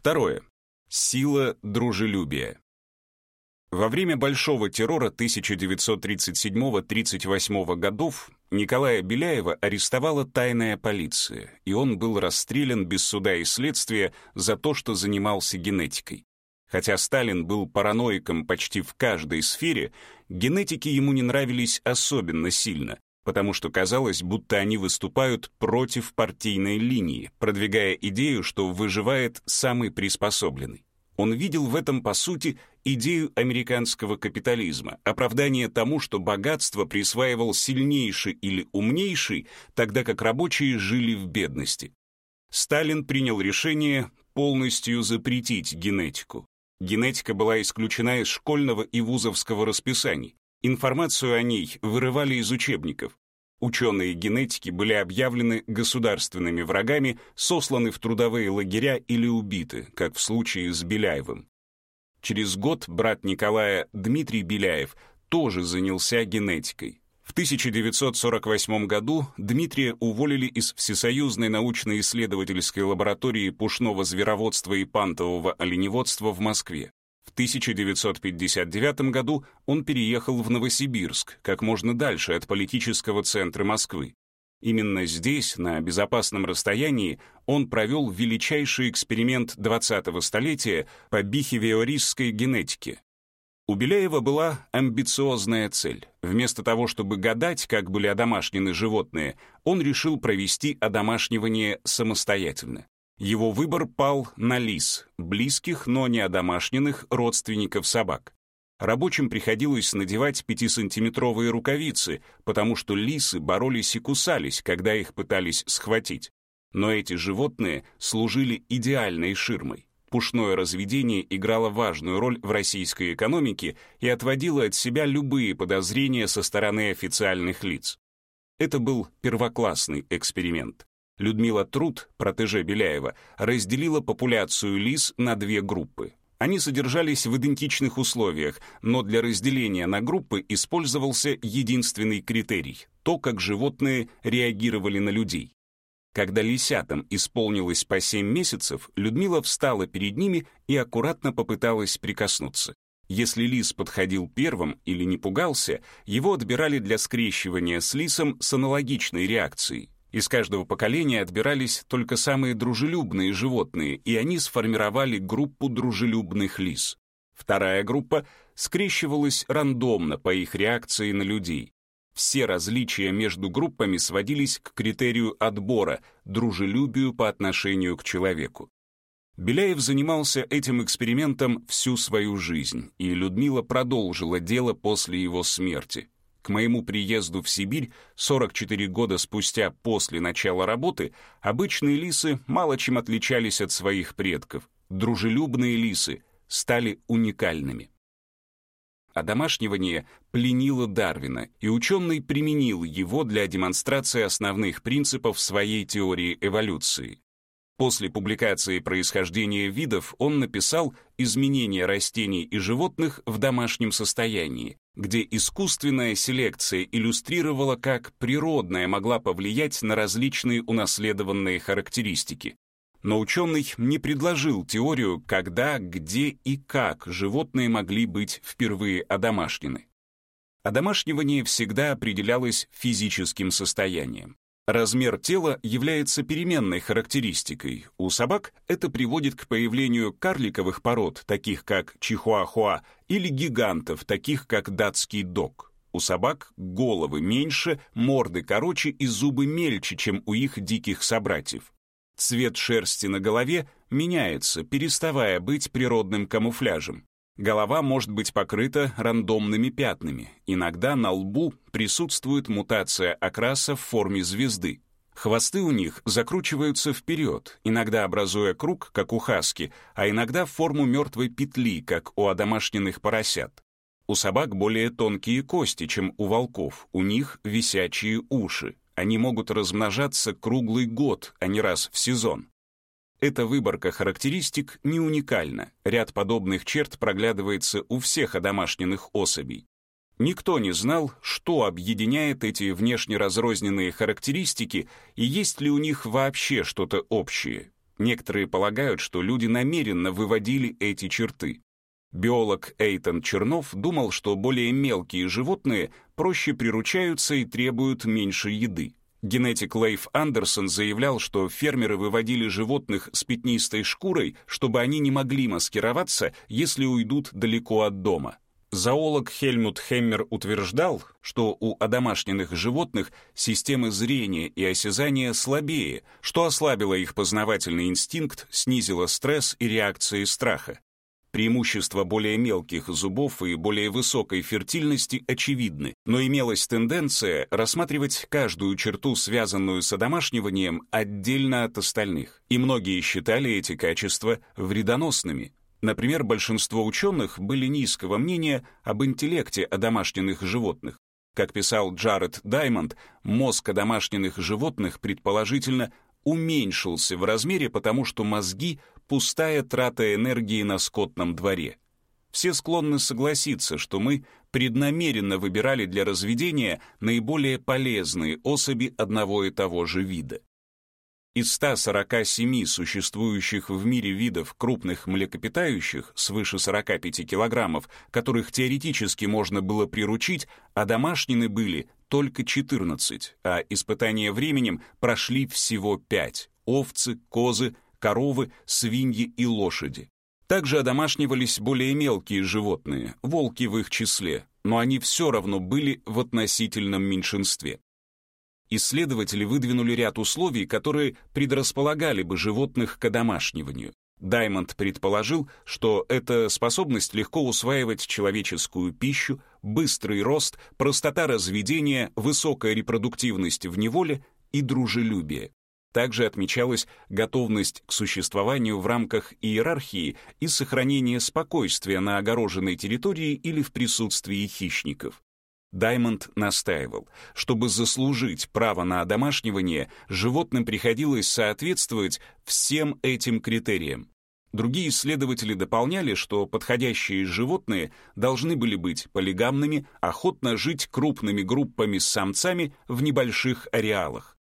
Второе. Сила дружелюбия. Во время Большого террора 1937-38 годов Николая Беляева арестовала тайная полиция, и он был расстрелян без суда и следствия за то, что занимался генетикой. Хотя Сталин был параноиком почти в каждой сфере, генетики ему не нравились особенно сильно, потому что казалось, будто они выступают против партийной линии, продвигая идею, что выживает самый приспособленный. Он видел в этом, по сути, идею американского капитализма, оправдание тому, что богатство присваивал сильнейший или умнейший, тогда как рабочие жили в бедности. Сталин принял решение полностью запретить генетику. Генетика была исключена из школьного и вузовского расписаний. Информацию о ней вырывали из учебников. Ученые генетики были объявлены государственными врагами, сосланы в трудовые лагеря или убиты, как в случае с Беляевым. Через год брат Николая Дмитрий Беляев тоже занялся генетикой. В 1948 году Дмитрия уволили из Всесоюзной научно-исследовательской лаборатории пушного звероводства и пантового оленеводства в Москве. В 1959 году он переехал в Новосибирск, как можно дальше от политического центра Москвы. Именно здесь, на безопасном расстоянии, он провел величайший эксперимент 20-го столетия по бихевиористской генетике. У Беляева была амбициозная цель. Вместо того, чтобы гадать, как были одомашнены животные, он решил провести одомашнивание самостоятельно. Его выбор пал на лис, близких, но не одомашненных родственников собак. Рабочим приходилось надевать пятисантиметровые рукавицы, потому что лисы боролись и кусались, когда их пытались схватить. Но эти животные служили идеальной ширмой. Пушное разведение играло важную роль в российской экономике и отводило от себя любые подозрения со стороны официальных лиц. Это был первоклассный эксперимент. Людмила Труд, протеже Беляева, разделила популяцию лис на две группы. Они содержались в идентичных условиях, но для разделения на группы использовался единственный критерий — то, как животные реагировали на людей. Когда лисятам исполнилось по 7 месяцев, Людмила встала перед ними и аккуратно попыталась прикоснуться. Если лис подходил первым или не пугался, его отбирали для скрещивания с лисом с аналогичной реакцией. Из каждого поколения отбирались только самые дружелюбные животные, и они сформировали группу дружелюбных лис. Вторая группа скрещивалась рандомно по их реакции на людей. Все различия между группами сводились к критерию отбора, дружелюбию по отношению к человеку. Беляев занимался этим экспериментом всю свою жизнь, и Людмила продолжила дело после его смерти. К моему приезду в Сибирь 44 года спустя после начала работы обычные лисы мало чем отличались от своих предков. Дружелюбные лисы стали уникальными. Одомашнивание пленило Дарвина, и ученый применил его для демонстрации основных принципов своей теории эволюции. После публикации происхождения видов он написал «Изменение растений и животных в домашнем состоянии», где искусственная селекция иллюстрировала, как природная могла повлиять на различные унаследованные характеристики. Но ученый не предложил теорию, когда, где и как животные могли быть впервые одомашнены. Одомашнивание всегда определялось физическим состоянием. Размер тела является переменной характеристикой. У собак это приводит к появлению карликовых пород, таких как чихуахуа, или гигантов, таких как датский дог. У собак головы меньше, морды короче и зубы мельче, чем у их диких собратьев. Цвет шерсти на голове меняется, переставая быть природным камуфляжем. Голова может быть покрыта рандомными пятнами. Иногда на лбу присутствует мутация окраса в форме звезды. Хвосты у них закручиваются вперед, иногда образуя круг, как у хаски, а иногда в форму мертвой петли, как у одомашненных поросят. У собак более тонкие кости, чем у волков, у них висячие уши. Они могут размножаться круглый год, а не раз в сезон. Эта выборка характеристик не уникальна. Ряд подобных черт проглядывается у всех одомашненных особей. Никто не знал, что объединяет эти внешне разрозненные характеристики и есть ли у них вообще что-то общее. Некоторые полагают, что люди намеренно выводили эти черты. Биолог Эйтон Чернов думал, что более мелкие животные проще приручаются и требуют меньше еды. Генетик Лейф Андерсон заявлял, что фермеры выводили животных с пятнистой шкурой, чтобы они не могли маскироваться, если уйдут далеко от дома. Зоолог Хельмут Хеммер утверждал, что у одомашненных животных системы зрения и осязания слабее, что ослабило их познавательный инстинкт, снизило стресс и реакции страха. Преимущества более мелких зубов и более высокой фертильности очевидны, но имелась тенденция рассматривать каждую черту, связанную с одомашниванием, отдельно от остальных, и многие считали эти качества вредоносными. Например, большинство ученых были низкого мнения об интеллекте одомашненных животных. Как писал Джаред Даймонд, мозг одомашненных животных предположительно уменьшился в размере, потому что мозги пустая трата энергии на скотном дворе. Все склонны согласиться, что мы преднамеренно выбирали для разведения наиболее полезные особи одного и того же вида. Из 147 существующих в мире видов крупных млекопитающих свыше 45 килограммов, которых теоретически можно было приручить, а домашнины были только 14, а испытания временем прошли всего 5 — овцы, козы, коровы, свиньи и лошади. Также одомашнивались более мелкие животные, волки в их числе, но они все равно были в относительном меньшинстве. Исследователи выдвинули ряд условий, которые предрасполагали бы животных к одомашниванию. Даймонд предположил, что это способность легко усваивать человеческую пищу, быстрый рост, простота разведения, высокая репродуктивность в неволе и дружелюбие. Также отмечалась готовность к существованию в рамках иерархии и сохранение спокойствия на огороженной территории или в присутствии хищников. Даймонд настаивал, чтобы заслужить право на одомашнивание, животным приходилось соответствовать всем этим критериям. Другие исследователи дополняли, что подходящие животные должны были быть полигамными, охотно жить крупными группами с самцами в небольших ареалах.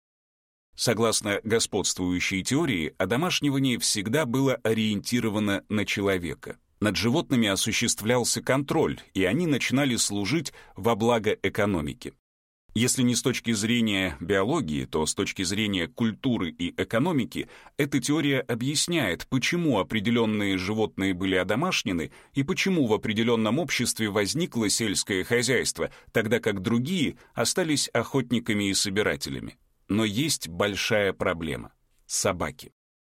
Согласно господствующей теории, одомашнивание всегда было ориентировано на человека. Над животными осуществлялся контроль, и они начинали служить во благо экономики. Если не с точки зрения биологии, то с точки зрения культуры и экономики, эта теория объясняет, почему определенные животные были одомашнены и почему в определенном обществе возникло сельское хозяйство, тогда как другие остались охотниками и собирателями. Но есть большая проблема — собаки.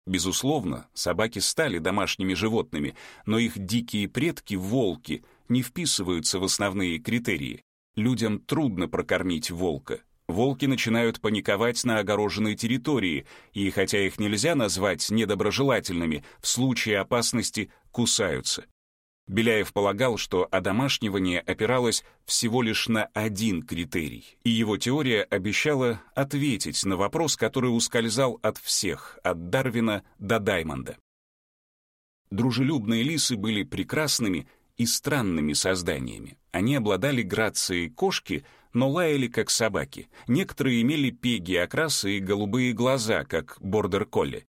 Безусловно, собаки стали домашними животными, но их дикие предки, волки, не вписываются в основные критерии. Людям трудно прокормить волка. Волки начинают паниковать на огороженной территории, и хотя их нельзя назвать недоброжелательными, в случае опасности кусаются. Беляев полагал, что одомашнивание опиралось всего лишь на один критерий, и его теория обещала ответить на вопрос, который ускользал от всех, от Дарвина до Даймонда. Дружелюбные лисы были прекрасными и странными созданиями. Они обладали грацией кошки, но лаяли как собаки. Некоторые имели пеги окрасы и голубые глаза, как бордер-колли.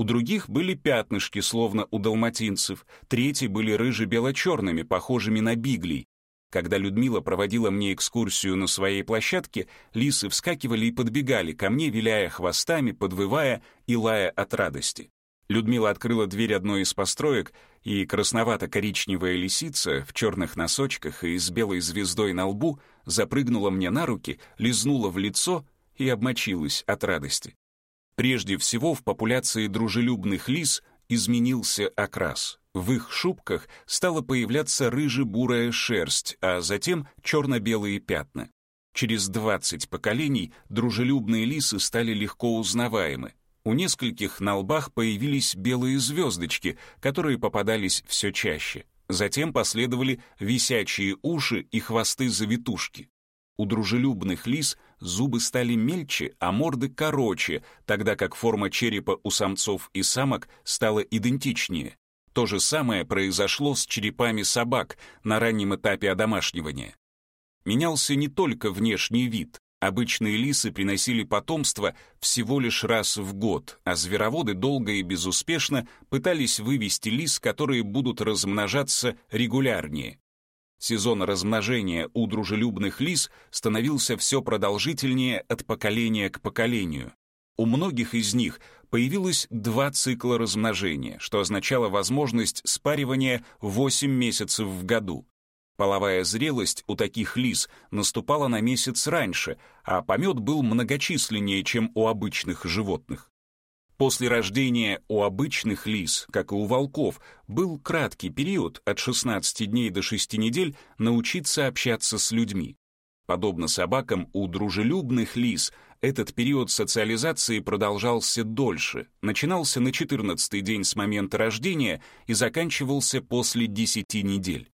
У других были пятнышки, словно у далматинцев, третьи были рыже-бело-черными, похожими на биглей. Когда Людмила проводила мне экскурсию на своей площадке, лисы вскакивали и подбегали ко мне, виляя хвостами, подвывая и лая от радости. Людмила открыла дверь одной из построек, и красновато-коричневая лисица в черных носочках и с белой звездой на лбу запрыгнула мне на руки, лизнула в лицо и обмочилась от радости. Прежде всего в популяции дружелюбных лис изменился окрас. В их шубках стала появляться рыже-бурая шерсть, а затем черно-белые пятна. Через 20 поколений дружелюбные лисы стали легко узнаваемы. У нескольких на лбах появились белые звездочки, которые попадались все чаще. Затем последовали висячие уши и хвосты-завитушки. У дружелюбных лис зубы стали мельче, а морды короче, тогда как форма черепа у самцов и самок стала идентичнее. То же самое произошло с черепами собак на раннем этапе одомашнивания. Менялся не только внешний вид, Обычные лисы приносили потомство всего лишь раз в год, а звероводы долго и безуспешно пытались вывести лис, которые будут размножаться регулярнее. Сезон размножения у дружелюбных лис становился все продолжительнее от поколения к поколению. У многих из них появилось два цикла размножения, что означало возможность спаривания 8 месяцев в году. Половая зрелость у таких лис наступала на месяц раньше, а помет был многочисленнее, чем у обычных животных. После рождения у обычных лис, как и у волков, был краткий период от 16 дней до 6 недель научиться общаться с людьми. Подобно собакам, у дружелюбных лис этот период социализации продолжался дольше, начинался на 14 день с момента рождения и заканчивался после 10 недель.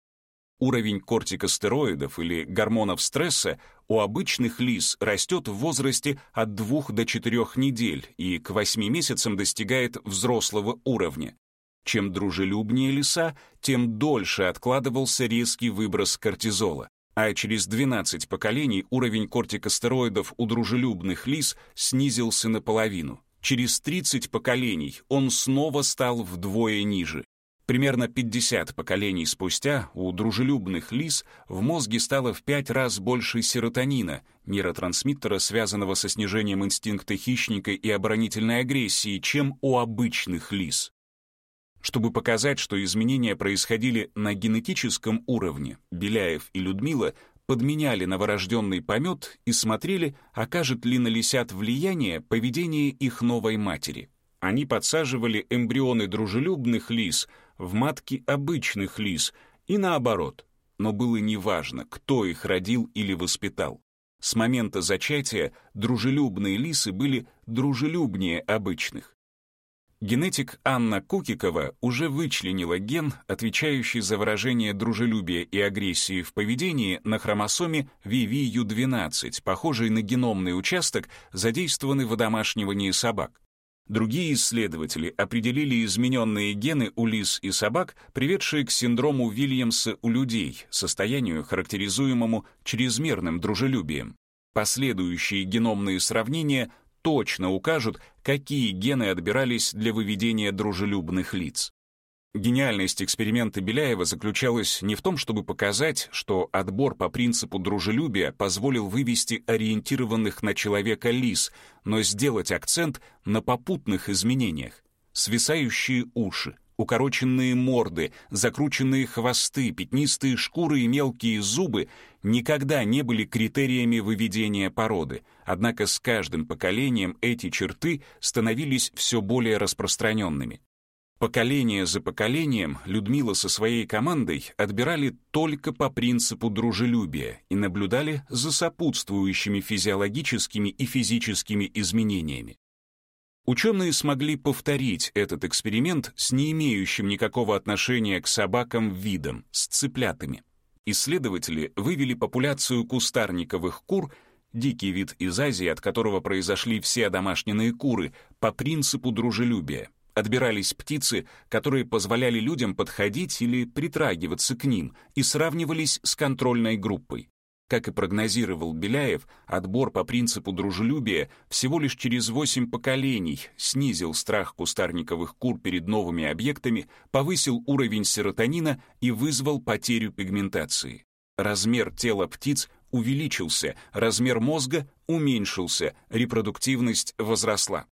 Уровень кортикостероидов или гормонов стресса у обычных лис растет в возрасте от 2 до 4 недель и к 8 месяцам достигает взрослого уровня. Чем дружелюбнее лиса, тем дольше откладывался резкий выброс кортизола. А через 12 поколений уровень кортикостероидов у дружелюбных лис снизился наполовину. Через 30 поколений он снова стал вдвое ниже. Примерно 50 поколений спустя у дружелюбных лис в мозге стало в пять раз больше серотонина, нейротрансмиттера, связанного со снижением инстинкта хищника и оборонительной агрессии, чем у обычных лис. Чтобы показать, что изменения происходили на генетическом уровне, Беляев и Людмила подменяли новорожденный помет и смотрели, окажет ли на лисят влияние поведение их новой матери. Они подсаживали эмбрионы дружелюбных лис в матки обычных лис и наоборот. Но было неважно, кто их родил или воспитал. С момента зачатия дружелюбные лисы были дружелюбнее обычных. Генетик Анна Кукикова уже вычленила ген, отвечающий за выражение дружелюбия и агрессии в поведении на хромосоме VVU12, похожий на геномный участок, задействованный в одомашнивании собак. Другие исследователи определили измененные гены у лис и собак, приведшие к синдрому Вильямса у людей, состоянию, характеризуемому чрезмерным дружелюбием. Последующие геномные сравнения точно укажут, какие гены отбирались для выведения дружелюбных лиц. Гениальность эксперимента Беляева заключалась не в том, чтобы показать, что отбор по принципу дружелюбия позволил вывести ориентированных на человека лис, но сделать акцент на попутных изменениях. Свисающие уши, укороченные морды, закрученные хвосты, пятнистые шкуры и мелкие зубы никогда не были критериями выведения породы, однако с каждым поколением эти черты становились все более распространенными. Поколение за поколением Людмила со своей командой отбирали только по принципу дружелюбия и наблюдали за сопутствующими физиологическими и физическими изменениями. Ученые смогли повторить этот эксперимент с не имеющим никакого отношения к собакам видом, с цыплятами. Исследователи вывели популяцию кустарниковых кур, дикий вид из Азии, от которого произошли все домашние куры, по принципу дружелюбия Отбирались птицы, которые позволяли людям подходить или притрагиваться к ним, и сравнивались с контрольной группой. Как и прогнозировал Беляев, отбор по принципу дружелюбия всего лишь через восемь поколений снизил страх кустарниковых кур перед новыми объектами, повысил уровень серотонина и вызвал потерю пигментации. Размер тела птиц увеличился, размер мозга уменьшился, репродуктивность возросла.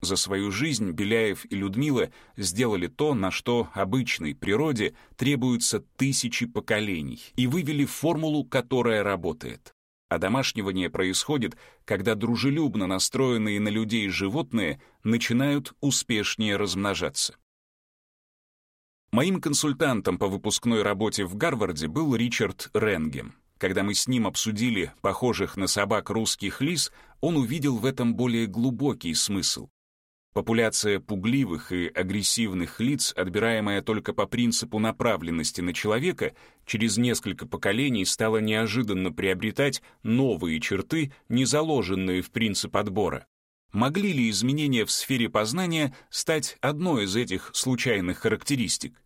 За свою жизнь Беляев и Людмила сделали то, на что обычной природе требуются тысячи поколений, и вывели формулу, которая работает. А домашнивание происходит, когда дружелюбно настроенные на людей животные начинают успешнее размножаться. Моим консультантом по выпускной работе в Гарварде был Ричард Ренгем. Когда мы с ним обсудили похожих на собак русских лис, он увидел в этом более глубокий смысл. Популяция пугливых и агрессивных лиц, отбираемая только по принципу направленности на человека, через несколько поколений стала неожиданно приобретать новые черты, не заложенные в принцип отбора. Могли ли изменения в сфере познания стать одной из этих случайных характеристик?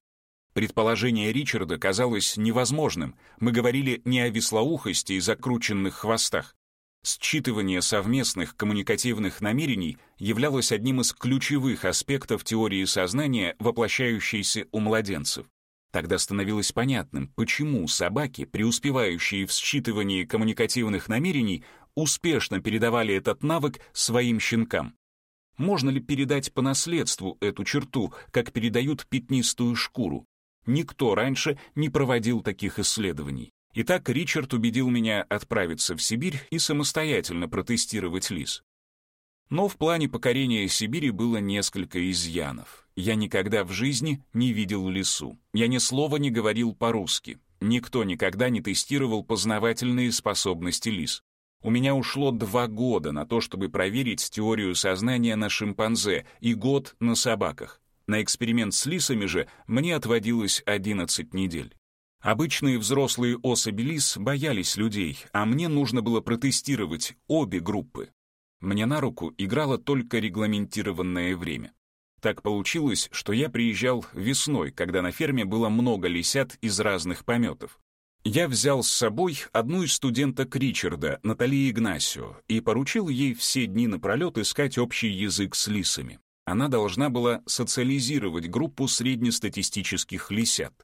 Предположение Ричарда казалось невозможным. Мы говорили не о веслоухости и закрученных хвостах. Считывание совместных коммуникативных намерений являлось одним из ключевых аспектов теории сознания, воплощающейся у младенцев. Тогда становилось понятным, почему собаки, преуспевающие в считывании коммуникативных намерений, успешно передавали этот навык своим щенкам. Можно ли передать по наследству эту черту, как передают пятнистую шкуру? Никто раньше не проводил таких исследований. Итак, Ричард убедил меня отправиться в Сибирь и самостоятельно протестировать лис. Но в плане покорения Сибири было несколько изъянов. Я никогда в жизни не видел лису. Я ни слова не говорил по-русски. Никто никогда не тестировал познавательные способности лис. У меня ушло два года на то, чтобы проверить теорию сознания на шимпанзе и год на собаках. На эксперимент с лисами же мне отводилось 11 недель. Обычные взрослые особи лис боялись людей, а мне нужно было протестировать обе группы. Мне на руку играло только регламентированное время. Так получилось, что я приезжал весной, когда на ферме было много лисят из разных пометов. Я взял с собой одну из студенток Ричарда, Натали Игнасио, и поручил ей все дни напролет искать общий язык с лисами. Она должна была социализировать группу среднестатистических лисят.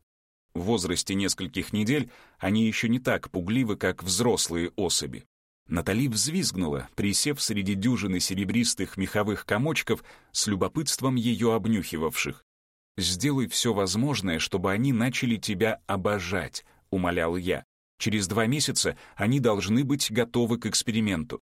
В возрасте нескольких недель они еще не так пугливы, как взрослые особи. Натали взвизгнула, присев среди дюжины серебристых меховых комочков с любопытством ее обнюхивавших. «Сделай все возможное, чтобы они начали тебя обожать», — умолял я. «Через два месяца они должны быть готовы к эксперименту».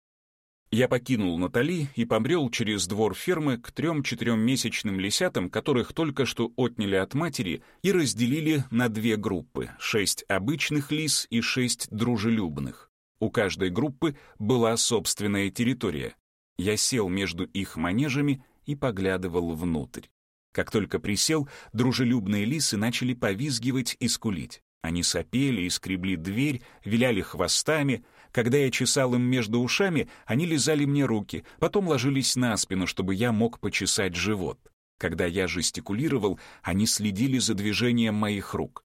Я покинул Натали и побрел через двор фермы к трем-четырехмесячным лисятам, которых только что отняли от матери и разделили на две группы — шесть обычных лис и шесть дружелюбных. У каждой группы была собственная территория. Я сел между их манежами и поглядывал внутрь. Как только присел, дружелюбные лисы начали повизгивать и скулить. Они сопели и скребли дверь, виляли хвостами — когда я чесал им между ушами, они лизали мне руки, потом ложились на спину, чтобы я мог почесать живот. Когда я жестикулировал, они следили за движением моих рук.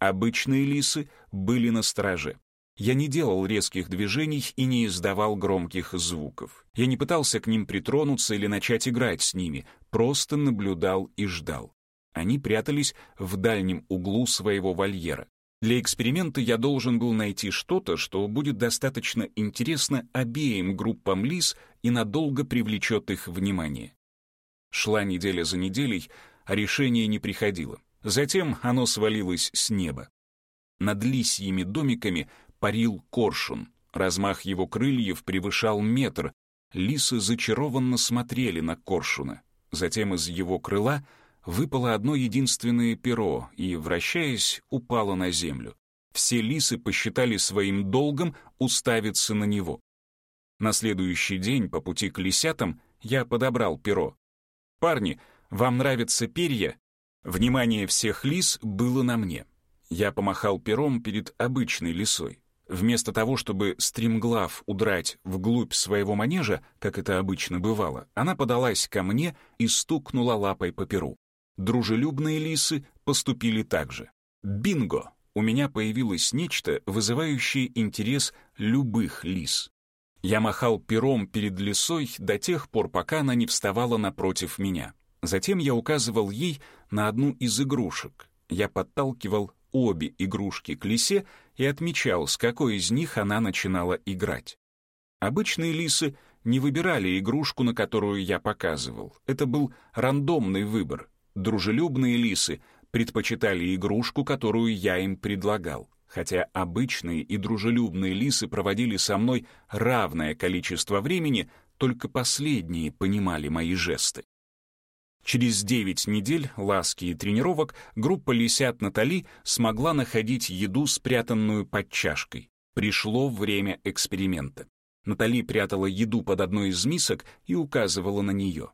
Обычные лисы были на страже. Я не делал резких движений и не издавал громких звуков. Я не пытался к ним притронуться или начать играть с ними, просто наблюдал и ждал. Они прятались в дальнем углу своего вольера. Для эксперимента я должен был найти что-то, что будет достаточно интересно обеим группам лис и надолго привлечет их внимание. Шла неделя за неделей, а решение не приходило. Затем оно свалилось с неба. Над лисьими домиками парил коршун. Размах его крыльев превышал метр. Лисы зачарованно смотрели на коршуна. Затем из его крыла — выпало одно единственное перо и, вращаясь, упало на землю. Все лисы посчитали своим долгом уставиться на него. На следующий день по пути к лисятам я подобрал перо. «Парни, вам нравятся перья?» Внимание всех лис было на мне. Я помахал пером перед обычной лисой. Вместо того, чтобы стремглав удрать вглубь своего манежа, как это обычно бывало, она подалась ко мне и стукнула лапой по перу. Дружелюбные лисы поступили так же. Бинго! У меня появилось нечто, вызывающее интерес любых лис. Я махал пером перед лисой до тех пор, пока она не вставала напротив меня. Затем я указывал ей на одну из игрушек. Я подталкивал обе игрушки к лисе и отмечал, с какой из них она начинала играть. Обычные лисы не выбирали игрушку, на которую я показывал. Это был рандомный выбор. Дружелюбные лисы предпочитали игрушку, которую я им предлагал, хотя обычные и дружелюбные лисы проводили со мной равное количество времени, только последние понимали мои жесты. Через 9 недель ласки и тренировок группа лисят Натали смогла находить еду, спрятанную под чашкой. Пришло время эксперимента. Натали прятала еду под одной из мисок и указывала на нее.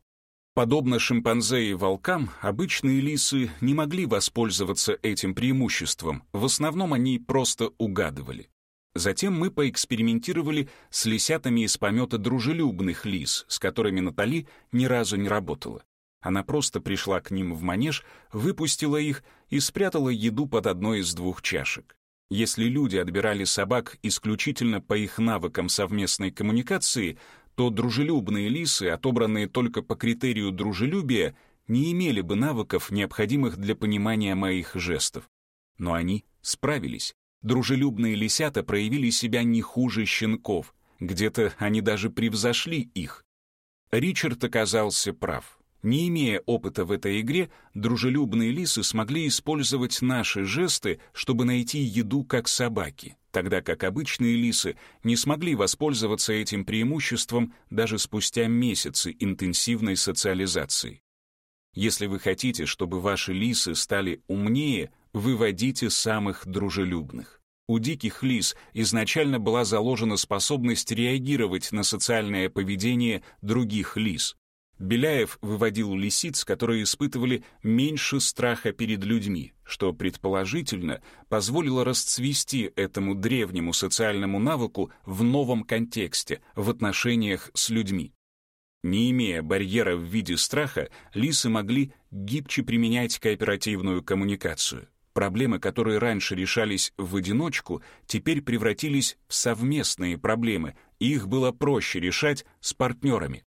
Подобно шимпанзе и волкам, обычные лисы не могли воспользоваться этим преимуществом, в основном они просто угадывали. Затем мы поэкспериментировали с лисятами из помета дружелюбных лис, с которыми Натали ни разу не работала. Она просто пришла к ним в манеж, выпустила их и спрятала еду под одной из двух чашек. Если люди отбирали собак исключительно по их навыкам совместной коммуникации, то дружелюбные лисы, отобранные только по критерию дружелюбия, не имели бы навыков, необходимых для понимания моих жестов. Но они справились. Дружелюбные лисята проявили себя не хуже щенков. Где-то они даже превзошли их. Ричард оказался прав. Не имея опыта в этой игре, дружелюбные лисы смогли использовать наши жесты, чтобы найти еду как собаки, тогда как обычные лисы не смогли воспользоваться этим преимуществом даже спустя месяцы интенсивной социализации. Если вы хотите, чтобы ваши лисы стали умнее, выводите самых дружелюбных. У диких лис изначально была заложена способность реагировать на социальное поведение других лис. Беляев выводил лисиц, которые испытывали меньше страха перед людьми, что предположительно позволило расцвести этому древнему социальному навыку в новом контексте, в отношениях с людьми. Не имея барьера в виде страха, лисы могли гибче применять кооперативную коммуникацию. Проблемы, которые раньше решались в одиночку, теперь превратились в совместные проблемы, и их было проще решать с партнерами.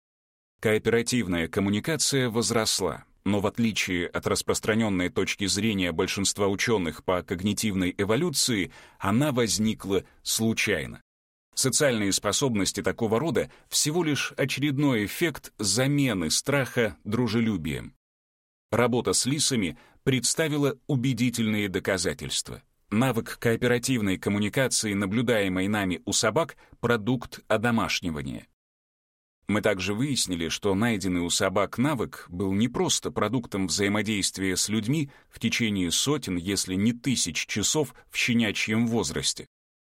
Кооперативная коммуникация возросла, но в отличие от распространенной точки зрения большинства ученых по когнитивной эволюции, она возникла случайно. Социальные способности такого рода всего лишь очередной эффект замены страха дружелюбием. Работа с лисами представила убедительные доказательства. Навык кооперативной коммуникации, наблюдаемый нами у собак, продукт одомашнивания. Мы также выяснили, что найденный у собак навык был не просто продуктом взаимодействия с людьми в течение сотен, если не тысяч часов в щенячьем возрасте.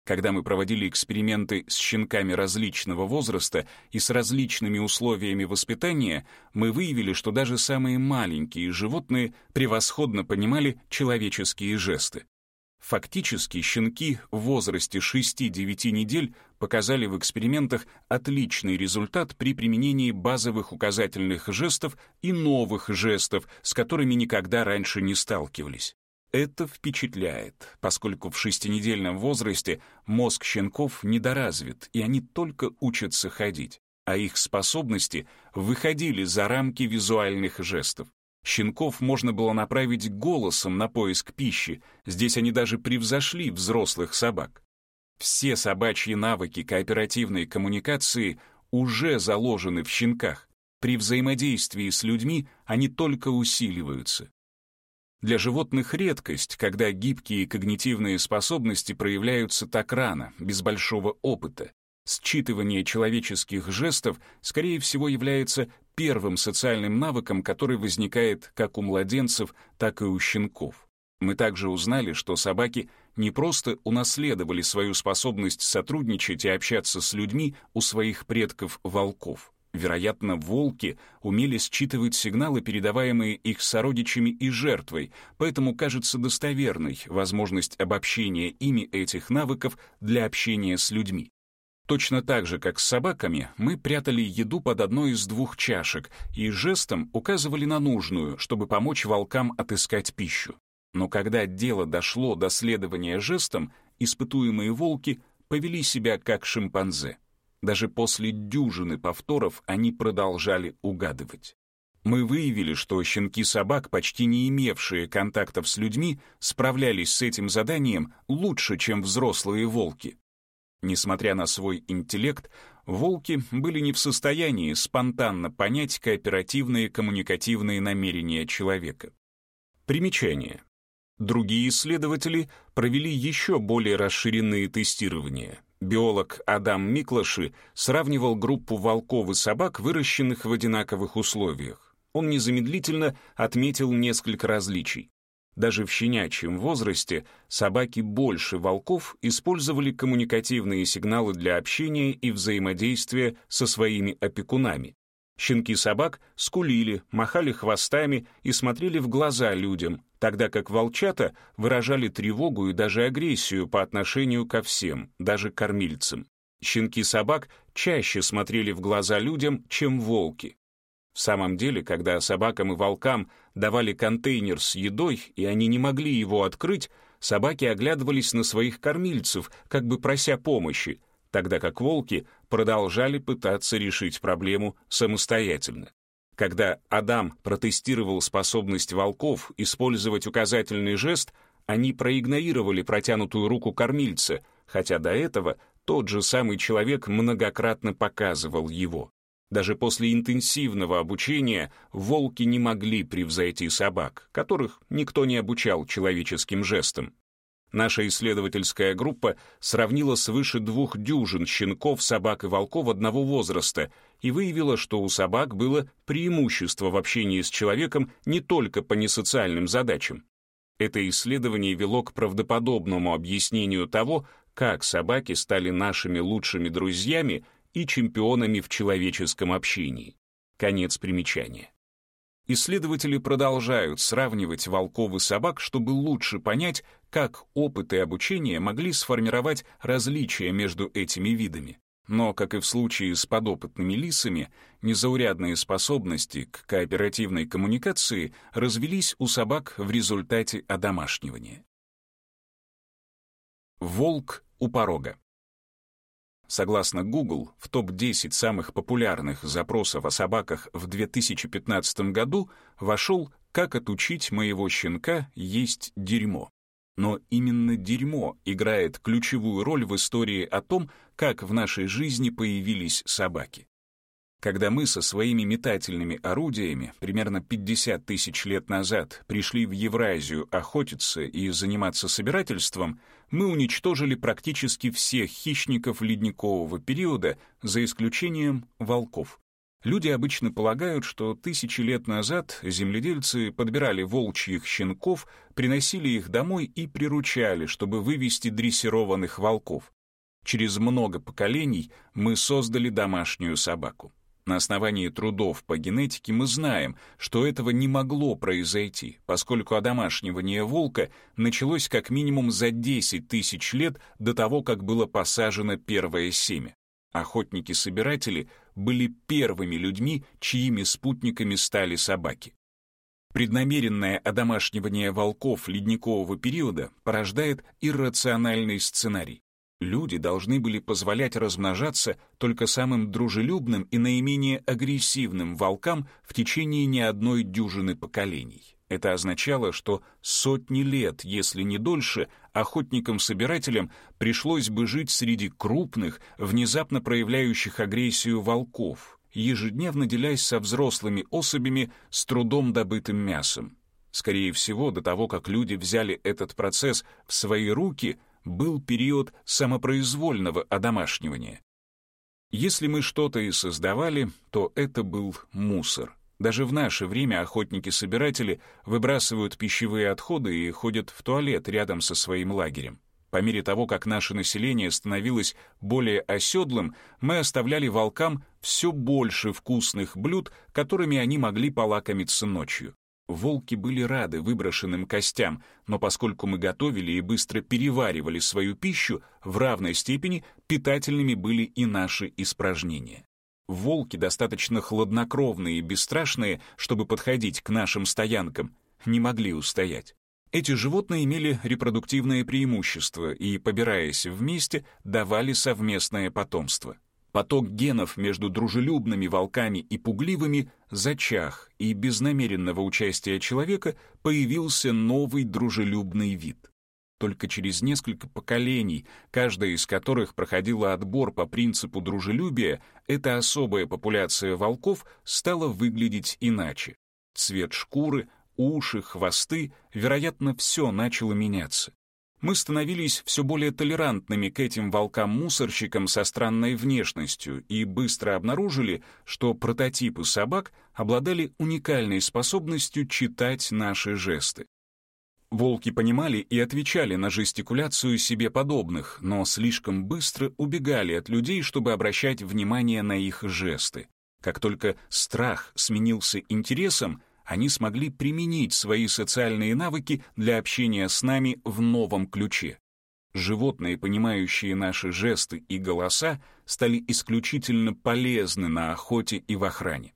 Когда мы проводили эксперименты с щенками различного возраста и с различными условиями воспитания, мы выявили, что даже самые маленькие животные превосходно понимали человеческие жесты. Фактически щенки в возрасте 6-9 недель показали в экспериментах отличный результат при применении базовых указательных жестов и новых жестов, с которыми никогда раньше не сталкивались. Это впечатляет, поскольку в шестинедельном возрасте мозг щенков недоразвит, и они только учатся ходить, а их способности выходили за рамки визуальных жестов. Щенков можно было направить голосом на поиск пищи, здесь они даже превзошли взрослых собак. Все собачьи навыки кооперативной коммуникации уже заложены в щенках. При взаимодействии с людьми они только усиливаются. Для животных редкость, когда гибкие когнитивные способности проявляются так рано, без большого опыта. Считывание человеческих жестов, скорее всего, является первым социальным навыком, который возникает как у младенцев, так и у щенков. Мы также узнали, что собаки не просто унаследовали свою способность сотрудничать и общаться с людьми у своих предков-волков. Вероятно, волки умели считывать сигналы, передаваемые их сородичами и жертвой, поэтому кажется достоверной возможность обобщения ими этих навыков для общения с людьми. Точно так же, как с собаками, мы прятали еду под одной из двух чашек и жестом указывали на нужную, чтобы помочь волкам отыскать пищу. Но когда дело дошло до следования жестом, испытуемые волки повели себя как шимпанзе. Даже после дюжины повторов они продолжали угадывать. Мы выявили, что щенки собак, почти не имевшие контактов с людьми, справлялись с этим заданием лучше, чем взрослые волки. Несмотря на свой интеллект, волки были не в состоянии спонтанно понять кооперативные коммуникативные намерения человека. Примечание. Другие исследователи провели еще более расширенные тестирования. Биолог Адам Миклаши сравнивал группу волков и собак, выращенных в одинаковых условиях. Он незамедлительно отметил несколько различий. Даже в щенячьем возрасте собаки больше волков использовали коммуникативные сигналы для общения и взаимодействия со своими опекунами. Щенки собак скулили, махали хвостами и смотрели в глаза людям, тогда как волчата выражали тревогу и даже агрессию по отношению ко всем, даже кормильцам. Щенки собак чаще смотрели в глаза людям, чем волки. В самом деле, когда собакам и волкам давали контейнер с едой, и они не могли его открыть, собаки оглядывались на своих кормильцев, как бы прося помощи, тогда как волки продолжали пытаться решить проблему самостоятельно. Когда Адам протестировал способность волков использовать указательный жест, они проигнорировали протянутую руку кормильца, хотя до этого тот же самый человек многократно показывал его. Даже после интенсивного обучения волки не могли превзойти собак, которых никто не обучал человеческим жестам. Наша исследовательская группа сравнила свыше двух дюжин щенков, собак и волков одного возраста и выявила, что у собак было преимущество в общении с человеком не только по несоциальным задачам. Это исследование вело к правдоподобному объяснению того, как собаки стали нашими лучшими друзьями и чемпионами в человеческом общении. Конец примечания. Исследователи продолжают сравнивать волков и собак, чтобы лучше понять, как опыты обучения могли сформировать различия между этими видами. Но, как и в случае с подопытными лисами, незаурядные способности к кооперативной коммуникации развелись у собак в результате одомашнивания. Волк у порога. Согласно Google, в топ-10 самых популярных запросов о собаках в 2015 году вошел «Как отучить моего щенка есть дерьмо». Но именно дерьмо играет ключевую роль в истории о том, как в нашей жизни появились собаки. Когда мы со своими метательными орудиями примерно 50 тысяч лет назад пришли в Евразию охотиться и заниматься собирательством, мы уничтожили практически всех хищников ледникового периода, за исключением волков. Люди обычно полагают, что тысячи лет назад земледельцы подбирали волчьих щенков, приносили их домой и приручали, чтобы вывести дрессированных волков. Через много поколений мы создали домашнюю собаку. На основании трудов по генетике мы знаем, что этого не могло произойти, поскольку одомашнивание волка началось как минимум за 10 тысяч лет до того, как было посажено первое семя. Охотники-собиратели были первыми людьми, чьими спутниками стали собаки. Преднамеренное одомашнивание волков ледникового периода порождает иррациональный сценарий. Люди должны были позволять размножаться только самым дружелюбным и наименее агрессивным волкам в течение не одной дюжины поколений. Это означало, что сотни лет, если не дольше, охотникам-собирателям пришлось бы жить среди крупных, внезапно проявляющих агрессию волков, ежедневно делясь со взрослыми особями с трудом добытым мясом. Скорее всего, до того, как люди взяли этот процесс в свои руки, был период самопроизвольного одомашнивания. Если мы что-то и создавали, то это был мусор. Даже в наше время охотники-собиратели выбрасывают пищевые отходы и ходят в туалет рядом со своим лагерем. По мере того, как наше население становилось более оседлым, мы оставляли волкам все больше вкусных блюд, которыми они могли полакомиться ночью. Волки были рады выброшенным костям, но поскольку мы готовили и быстро переваривали свою пищу, в равной степени питательными были и наши испражнения. Волки, достаточно хладнокровные и бесстрашные, чтобы подходить к нашим стоянкам, не могли устоять. Эти животные имели репродуктивное преимущество и, побираясь вместе, давали совместное потомство. Поток генов между дружелюбными волками и пугливыми зачах, и без намеренного участия человека появился новый дружелюбный вид. Только через несколько поколений, каждая из которых проходила отбор по принципу дружелюбия, эта особая популяция волков стала выглядеть иначе. Цвет шкуры, уши, хвосты, вероятно, все начало меняться мы становились все более толерантными к этим волкам-мусорщикам со странной внешностью и быстро обнаружили, что прототипы собак обладали уникальной способностью читать наши жесты. Волки понимали и отвечали на жестикуляцию себе подобных, но слишком быстро убегали от людей, чтобы обращать внимание на их жесты. Как только страх сменился интересом, они смогли применить свои социальные навыки для общения с нами в новом ключе. Животные, понимающие наши жесты и голоса, стали исключительно полезны на охоте и в охране.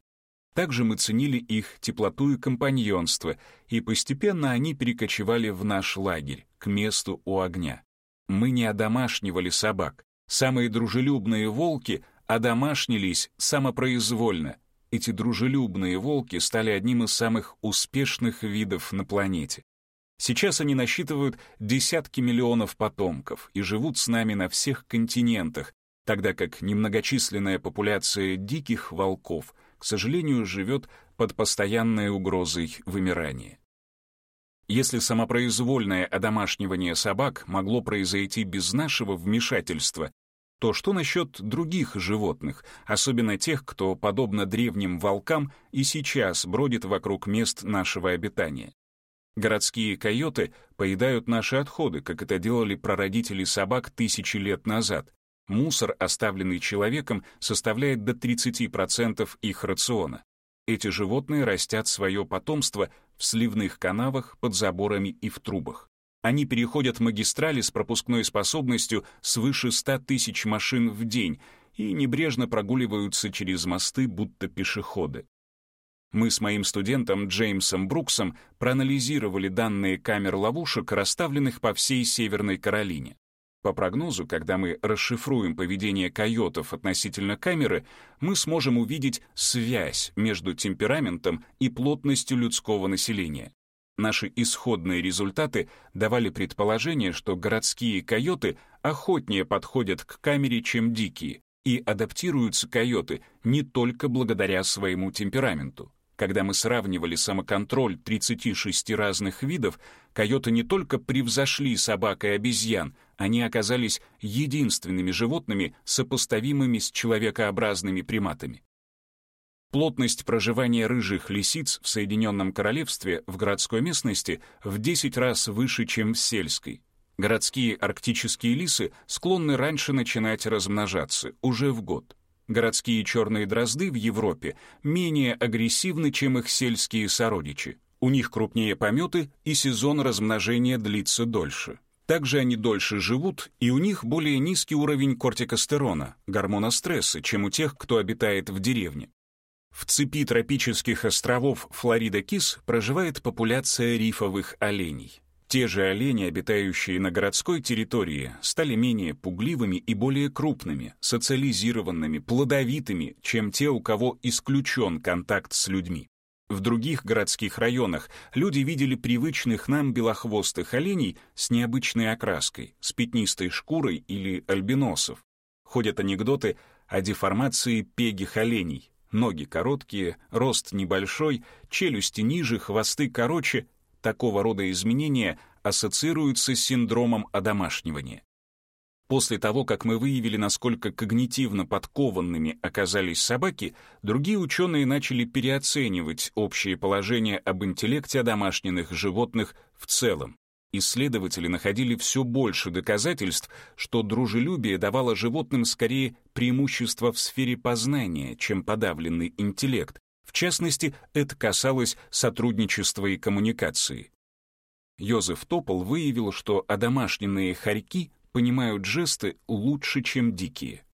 Также мы ценили их теплоту и компаньонство, и постепенно они перекочевали в наш лагерь. к месту у огня. Мы не одомашнивали собак. Самые дружелюбные волки одомашнились самопроизвольно. Эти дружелюбные волки стали одним из самых успешных видов на планете. Сейчас они насчитывают десятки миллионов потомков и живут с нами на всех континентах, тогда как немногочисленная популяция диких волков, к сожалению, живет под постоянной угрозой вымирания. Если самопроизвольное одомашнивание собак могло произойти без нашего вмешательства, то что насчет других животных, особенно тех, кто, подобно древним волкам, и сейчас бродит вокруг мест нашего обитания? Городские койоты поедают наши отходы, как это делали прародители собак тысячи лет назад. Мусор, оставленный человеком, составляет до 30% их рациона. Эти животные растят свое потомство в сливных канавах, под заборами и в трубах. Они переходят магистрали с пропускной способностью свыше 100 тысяч машин в день и небрежно прогуливаются через мосты, будто пешеходы. Мы с моим студентом Джеймсом Бруксом проанализировали данные камер ловушек, расставленных по всей Северной Каролине. По прогнозу, когда мы расшифруем поведение койотов относительно камеры, мы сможем увидеть связь между темпераментом и плотностью людского населения. Наши исходные результаты давали предположение, что городские койоты охотнее подходят к камере, чем дикие, и адаптируются койоты не только благодаря своему темпераменту. Когда мы сравнивали самоконтроль 36 разных видов, койоты не только превзошли собак и обезьян, они оказались единственными животными, сопоставимыми с человекообразными приматами. Плотность проживания рыжих лисиц в Соединенном Королевстве в городской местности в 10 раз выше, чем в сельской. Городские арктические лисы склонны раньше начинать размножаться, уже в год. Городские черные дрозды в Европе менее агрессивны, чем их сельские сородичи. У них крупнее пометы, и сезон размножения длится дольше. Также они дольше живут, и у них более низкий уровень кортикостерона, гормона стресса, чем у тех, кто обитает в деревне. В цепи тропических островов Флорида-Кис проживает популяция рифовых оленей. Те же олени, обитающие на городской территории, стали менее пугливыми и более крупными, социализированными, плодовитыми, чем те, у кого исключен контакт с людьми. В других городских районах люди видели привычных нам белохвостых оленей с необычной окраской, с пятнистой шкурой или альбиносов. Ходят анекдоты о деформации пегих оленей. Ноги короткие, рост небольшой, челюсти ниже, хвосты короче — такого рода изменения ассоциируются с синдромом одомашнивания. После того, как мы выявили, насколько когнитивно подкованными оказались собаки, другие ученые начали переоценивать общее положение об интеллекте одомашненных животных в целом. Исследователи находили все больше доказательств, что дружелюбие давало животным скорее преимущество в сфере познания, чем подавленный интеллект, в частности, это касалось сотрудничества и коммуникации. Йозеф Топол выявил, что одомашненные хорьки понимают жесты лучше, чем дикие.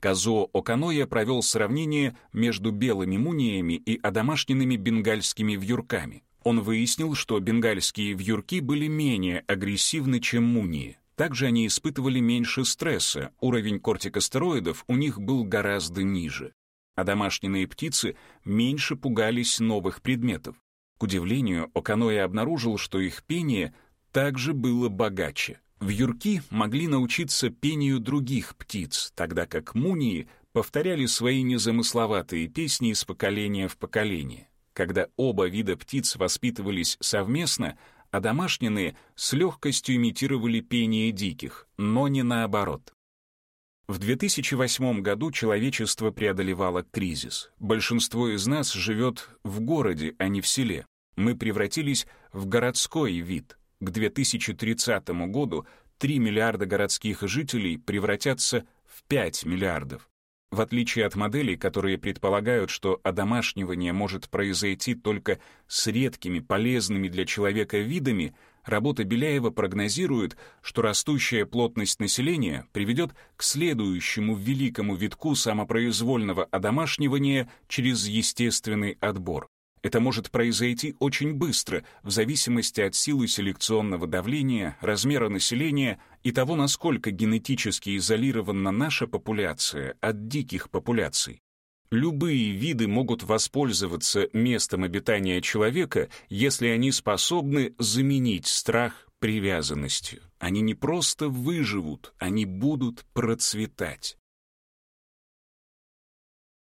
Казо Оканоя провел сравнение между белыми муниями и одомашненными бенгальскими вьюрками. Он выяснил, что бенгальские вьюрки были менее агрессивны, чем мунии. Также они испытывали меньше стресса, уровень кортикостероидов у них был гораздо ниже а домашние птицы меньше пугались новых предметов. К удивлению, Оканоя обнаружил, что их пение также было богаче. Вьюрки могли научиться пению других птиц, тогда как мунии повторяли свои незамысловатые песни из поколения в поколение. Когда оба вида птиц воспитывались совместно, а домашние с легкостью имитировали пение диких, но не наоборот. В 2008 году человечество преодолевало кризис. Большинство из нас живет в городе, а не в селе. Мы превратились в городской вид. К 2030 году 3 миллиарда городских жителей превратятся в 5 миллиардов. В отличие от моделей, которые предполагают, что одомашнивание может произойти только с редкими полезными для человека видами, Работа Беляева прогнозирует, что растущая плотность населения приведет к следующему великому витку самопроизвольного одомашнивания через естественный отбор. Это может произойти очень быстро, в зависимости от силы селекционного давления, размера населения и того, насколько генетически изолирована наша популяция от диких популяций. Любые виды могут воспользоваться местом обитания человека, если они способны заменить страх привязанностью. Они не просто выживут, они будут процветать.